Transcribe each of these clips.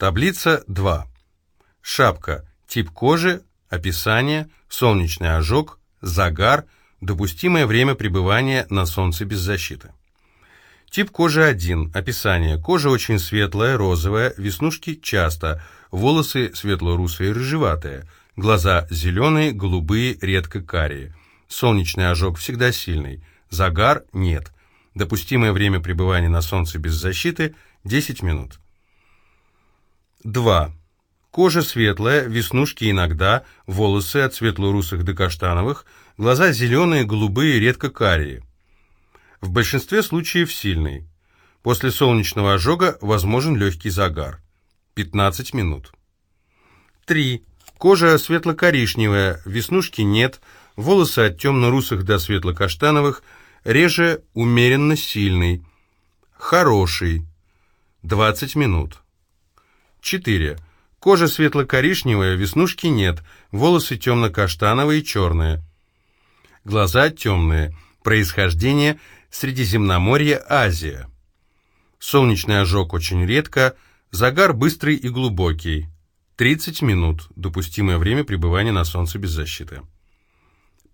Таблица 2. Шапка. Тип кожи, описание, солнечный ожог, загар, допустимое время пребывания на солнце без защиты. Тип кожи 1. Описание. Кожа очень светлая, розовая, веснушки часто, волосы светло-русые, рыжеватые, глаза зеленые, голубые, редко карие. Солнечный ожог всегда сильный, загар нет. Допустимое время пребывания на солнце без защиты – 10 минут. 2. Кожа светлая, веснушки иногда, волосы от светло-русых до каштановых, глаза зеленые, голубые, редко карие в большинстве случаев сильный. После солнечного ожога возможен легкий загар. 15 минут. 3. Кожа светло-коричневая, веснушки нет, волосы от темно-русых до светло-каштановых, реже умеренно сильный. Хороший. 20 минут. 4. Кожа светло-коричневая, веснушки нет, волосы темно-каштановые, черные. Глаза темные. Происхождение Средиземноморье, Азия. Солнечный ожог очень редко, загар быстрый и глубокий. 30 минут, допустимое время пребывания на солнце без защиты.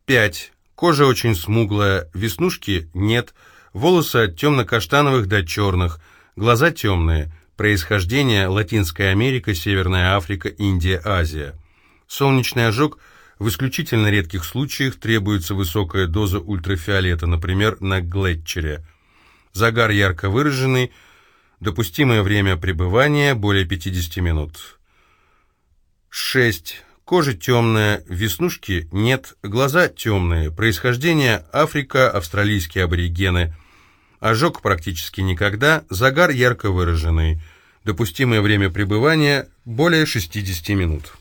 5. Кожа очень смуглая, веснушки нет, волосы от темно-каштановых до черных, глаза темные, происхождение Латинская Америка, Северная Африка, Индия, Азия. Солнечный ожог – в исключительно редких случаях требуется высокая доза ультрафиолета, например, на Глетчере. Загар ярко выраженный, допустимое время пребывания более 50 минут. 6. Кожа темная, веснушки нет, глаза темные, происхождение Африка, австралийские аборигены. Ожог практически никогда, загар ярко выраженный. Допустимое время пребывания более 60 минут.